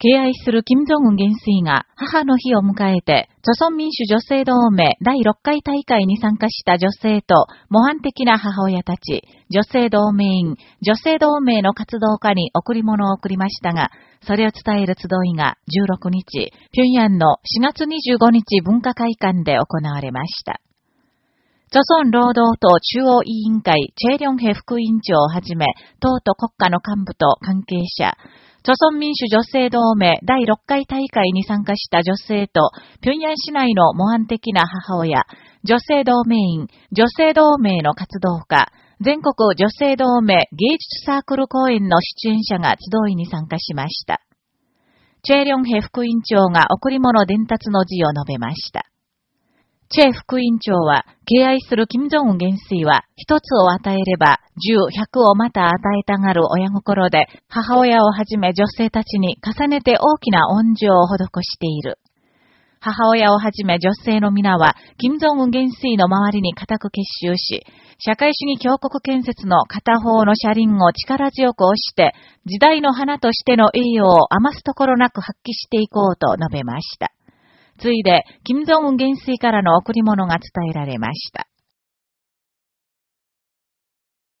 敬愛する金正恩元帥が母の日を迎えて、朝鮮民主女性同盟第6回大会に参加した女性と模範的な母親たち、女性同盟員、女性同盟の活動家に贈り物を贈りましたが、それを伝える集いが16日、平壌の4月25日文化会館で行われました。朝鮮労働党中央委員会チェリョンヘ副委員長をはじめ、党と国家の幹部と関係者、朝鮮民主女性同盟第6回大会に参加した女性と、平壌市内の模範的な母親、女性同盟員、女性同盟の活動家、全国女性同盟芸術サークル公演の出演者が集いに参加しました。チェリョンヘ副委員長が贈り物伝達の辞を述べました。チェ副委員長は、敬愛する金正恩元帥は、一つを与えれば、十、百をまた与えたがる親心で、母親をはじめ女性たちに重ねて大きな恩情を施している。母親をはじめ女性の皆は、金正恩元帥の周りに固く結集し、社会主義強国建設の片方の車輪を力強く押して、時代の花としての栄誉を余すところなく発揮していこうと述べました。次いで、金正恩元帥からの贈り物が伝えられました。